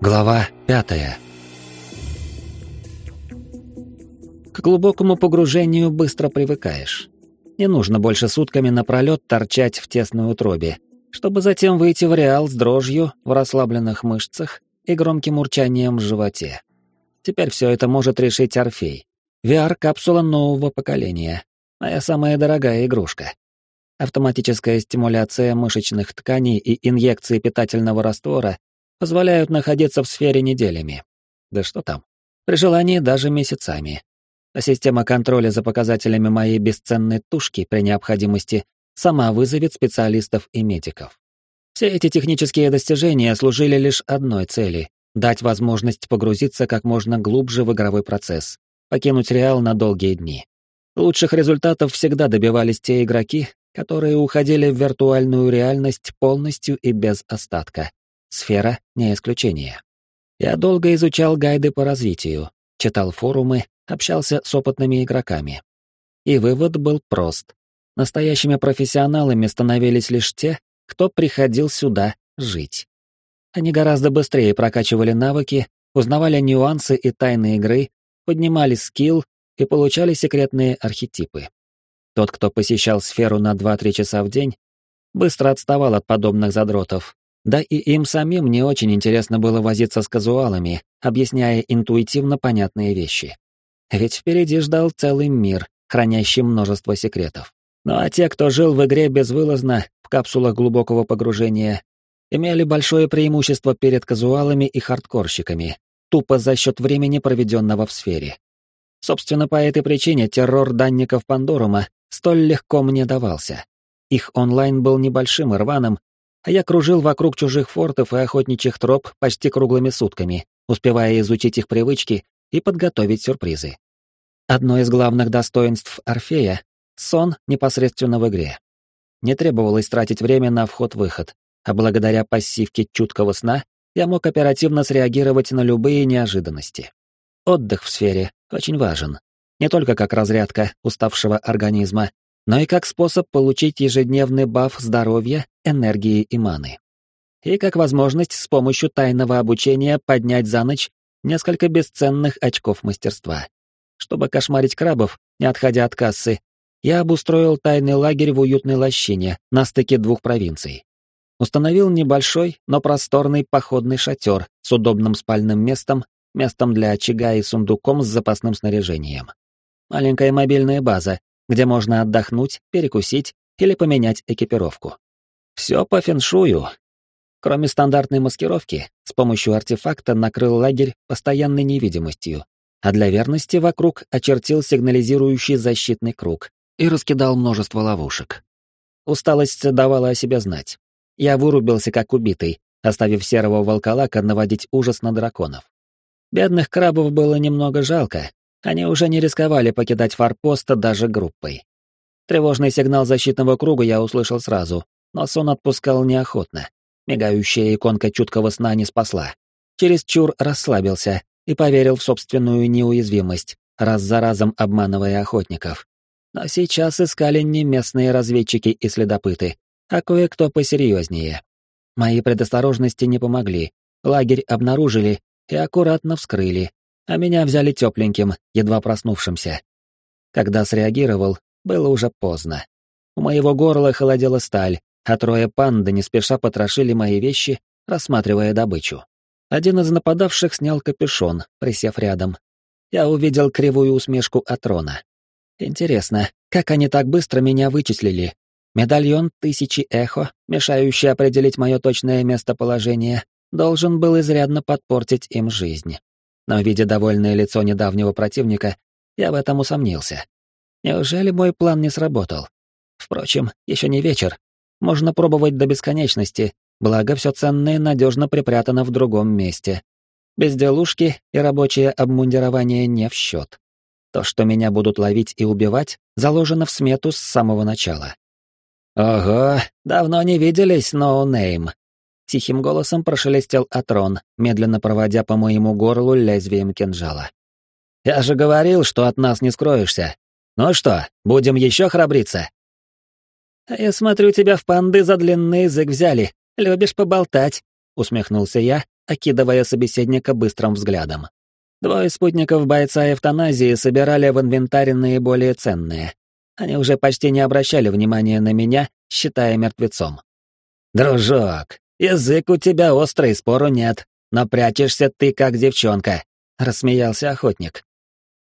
Глава пятая. К глубокому погружению быстро привыкаешь. Не нужно больше сутками напролет торчать в тесной утробе, чтобы затем выйти в реал с дрожью в расслабленных мышцах и громким урчанием в животе. Теперь все это может решить Орфей. VR-капсула нового поколения. Моя самая дорогая игрушка. Автоматическая стимуляция мышечных тканей и инъекции питательного раствора позволяют находиться в сфере неделями. Да что там, при желании даже месяцами. А система контроля за показателями моей бесценной тушки при необходимости сама вызовет специалистов и медиков. Все эти технические достижения служили лишь одной цели — дать возможность погрузиться как можно глубже в игровой процесс, покинуть Реал на долгие дни. Лучших результатов всегда добивались те игроки, которые уходили в виртуальную реальность полностью и без остатка. Сфера — не исключение. Я долго изучал гайды по развитию, читал форумы, общался с опытными игроками. И вывод был прост. Настоящими профессионалами становились лишь те, кто приходил сюда жить. Они гораздо быстрее прокачивали навыки, узнавали нюансы и тайны игры, поднимали скилл и получали секретные архетипы. Тот, кто посещал сферу на 2-3 часа в день, быстро отставал от подобных задротов, да и им самим не очень интересно было возиться с казуалами, объясняя интуитивно понятные вещи. Ведь впереди ждал целый мир, хранящий множество секретов. Ну а те, кто жил в игре безвылазно, в капсулах глубокого погружения, имели большое преимущество перед казуалами и хардкорщиками, тупо за счет времени, проведенного в сфере. Собственно, по этой причине террор данников Пандорума столь легко мне давался. Их онлайн был небольшим и рваным, а я кружил вокруг чужих фортов и охотничьих троп почти круглыми сутками, успевая изучить их привычки и подготовить сюрпризы. Одно из главных достоинств Орфея — сон непосредственно в игре. Не требовалось тратить время на вход-выход, а благодаря пассивке чуткого сна я мог оперативно среагировать на любые неожиданности. Отдых в сфере очень важен. Не только как разрядка уставшего организма, но и как способ получить ежедневный баф здоровья, энергии и маны. И как возможность с помощью тайного обучения поднять за ночь несколько бесценных очков мастерства. Чтобы кошмарить крабов, не отходя от кассы, я обустроил тайный лагерь в уютной лощине на стыке двух провинций. Установил небольшой, но просторный походный шатер с удобным спальным местом, местом для очага и сундуком с запасным снаряжением. Маленькая мобильная база, где можно отдохнуть, перекусить или поменять экипировку. Все по феншую. Кроме стандартной маскировки, с помощью артефакта накрыл лагерь постоянной невидимостью, а для верности вокруг очертил сигнализирующий защитный круг и раскидал множество ловушек. Усталость давала о себе знать. Я вырубился как убитый, оставив серого волколака наводить ужас на драконов. Бедных крабов было немного жалко, они уже не рисковали покидать форпост даже группой. Тревожный сигнал защитного круга я услышал сразу, но сон отпускал неохотно. Мигающая иконка чуткого сна не спасла. Чересчур расслабился и поверил в собственную неуязвимость, раз за разом обманывая охотников. Но сейчас искали не местные разведчики и следопыты, а кое-кто посерьезнее. Мои предосторожности не помогли. Лагерь обнаружили и аккуратно вскрыли, а меня взяли тепленьким, едва проснувшимся. Когда среагировал, было уже поздно. У моего горла холодела сталь, а трое панды не спеша потрошили мои вещи, рассматривая добычу. Один из нападавших снял капюшон, присев рядом. Я увидел кривую усмешку Атрона. Интересно, как они так быстро меня вычислили? Медальон тысячи эхо, мешающий определить мое точное местоположение, должен был изрядно подпортить им жизнь но, видя довольное лицо недавнего противника, я в этом усомнился. Неужели мой план не сработал? Впрочем, еще не вечер. Можно пробовать до бесконечности, благо все ценное надежно припрятано в другом месте. Безделушки и рабочее обмундирование не в счет. То, что меня будут ловить и убивать, заложено в смету с самого начала. «Ого, давно не виделись, noname», Тихим голосом прошелестел Атрон, медленно проводя по моему горлу лезвием кинжала. «Я же говорил, что от нас не скроешься. Ну что, будем еще храбриться?» «А я смотрю, тебя в панды за длинный язык взяли. Любишь поболтать», — усмехнулся я окидывая собеседника быстрым взглядом. Двое спутников бойца эвтаназии собирали в инвентарь наиболее ценные. Они уже почти не обращали внимания на меня, считая мертвецом. «Дружок, язык у тебя острый, спору нет, но прячешься ты как девчонка», — рассмеялся охотник.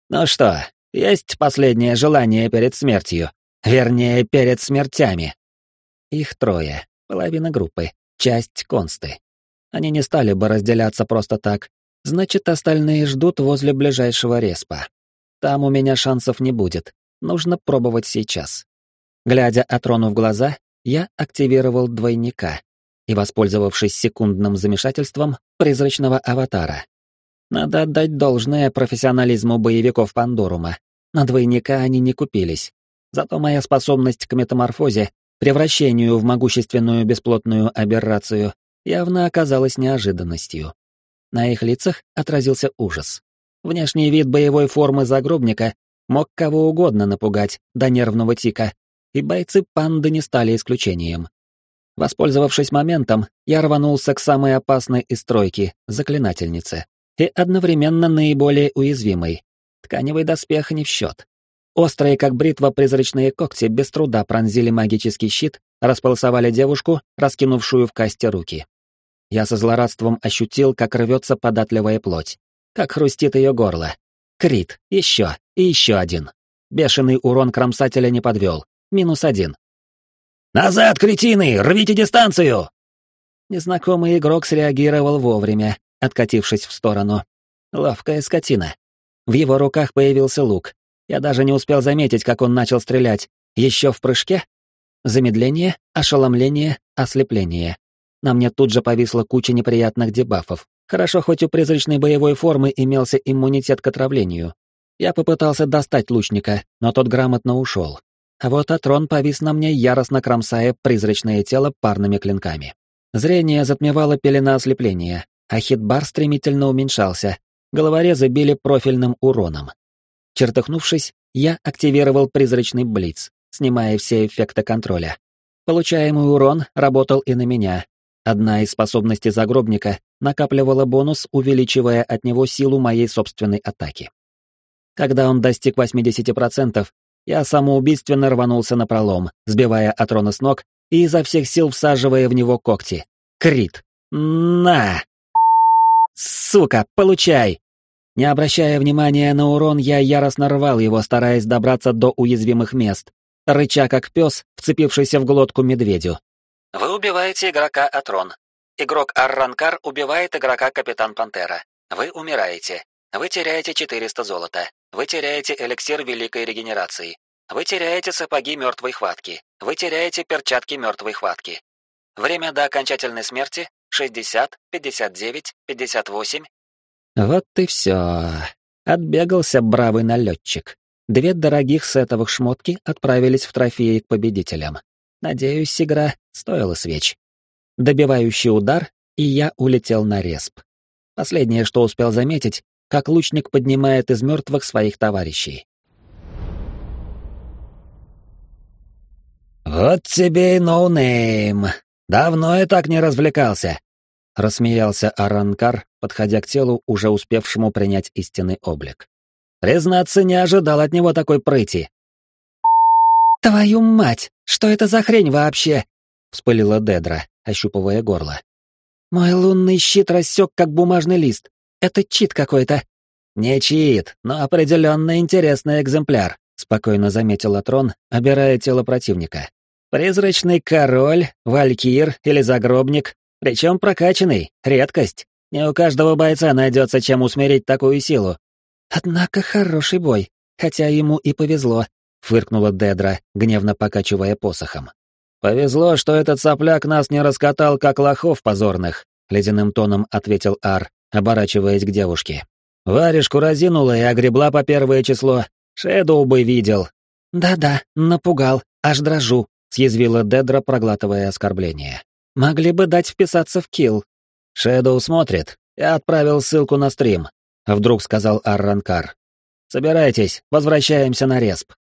«Ну что, есть последнее желание перед смертью? Вернее, перед смертями?» Их трое, половина группы, часть консты. Они не стали бы разделяться просто так, значит, остальные ждут возле ближайшего респа. Там у меня шансов не будет, нужно пробовать сейчас. Глядя Атрону в глаза, я активировал двойника и, воспользовавшись секундным замешательством, призрачного аватара. Надо отдать должное профессионализму боевиков Пандорума. На двойника они не купились. Зато моя способность к метаморфозе, превращению в могущественную бесплотную аберрацию, явно оказалась неожиданностью. На их лицах отразился ужас. Внешний вид боевой формы загробника мог кого угодно напугать до нервного тика, и бойцы панды не стали исключением. Воспользовавшись моментом, я рванулся к самой опасной из стройки, заклинательнице, и одновременно наиболее уязвимой. Тканевый доспех не в счет. Острые, как бритва, призрачные когти без труда пронзили магический щит, располосовали девушку, раскинувшую в касте руки. Я со злорадством ощутил, как рвется податливая плоть, как хрустит ее горло. Крит, еще и еще один. Бешеный урон кромсателя не подвел. Минус один. «Назад, кретины! Рвите дистанцию!» Незнакомый игрок среагировал вовремя, откатившись в сторону. Ловкая скотина. В его руках появился лук. Я даже не успел заметить, как он начал стрелять. Еще в прыжке? Замедление, ошеломление, ослепление. На мне тут же повисла куча неприятных дебафов. Хорошо, хоть у призрачной боевой формы имелся иммунитет к отравлению. Я попытался достать лучника, но тот грамотно ушел. А вот Атрон повис на мне, яростно кромсая призрачное тело парными клинками. Зрение затмевало пелена ослепления, а хитбар стремительно уменьшался. Головорезы били профильным уроном. Чертыхнувшись, я активировал призрачный блиц, снимая все эффекты контроля. Получаемый урон работал и на меня. Одна из способностей загробника накапливала бонус, увеличивая от него силу моей собственной атаки. Когда он достиг 80%, я самоубийственно рванулся на пролом, сбивая Атрона с ног и изо всех сил всаживая в него когти. Крит. На! Сука, получай! Не обращая внимания на урон, я яростно рвал его, стараясь добраться до уязвимых мест, рыча как пес, вцепившийся в глотку медведю. Вы убиваете игрока Атрон. Игрок Арранкар убивает игрока Капитан Пантера. Вы умираете. Вы теряете 400 золота. Вы теряете эликсир великой регенерации. Вы теряете сапоги мертвой хватки. Вы теряете перчатки мертвой хватки. Время до окончательной смерти 60, 59, 58. Вот и все. Отбегался бравый налетчик. Две дорогих сетовых шмотки отправились в трофеи к победителям. Надеюсь, игра стоила свеч. Добивающий удар, и я улетел на респ. Последнее, что успел заметить, как лучник поднимает из мертвых своих товарищей. «Вот тебе и noname. Давно я так не развлекался», — рассмеялся Аранкар, подходя к телу, уже успевшему принять истинный облик. «Признаться, не ожидал от него такой прыти». «Твою мать! Что это за хрень вообще?» — вспылила Дедра, ощупывая горло. «Мой лунный щит рассек, как бумажный лист. Это чит какой-то». «Не чит, но определенно интересный экземпляр», — спокойно заметил Атрон, обирая тело противника. «Призрачный король, валькир или загробник, причем прокачанный, редкость. Не у каждого бойца найдется чем усмирить такую силу». «Однако хороший бой, хотя ему и повезло», — фыркнула Дедра, гневно покачивая посохом. «Повезло, что этот сопляк нас не раскатал, как лохов позорных», — ледяным тоном ответил Ар, оборачиваясь к девушке. «Варежку разинула и огребла по первое число. Шэдоу бы видел». «Да-да, напугал, аж дрожу», — съязвила Дедра, проглатывая оскорбление. «Могли бы дать вписаться в килл». «Шэдоу смотрит. Я отправил ссылку на стрим», — вдруг сказал Арранкар. «Собирайтесь, возвращаемся на респ».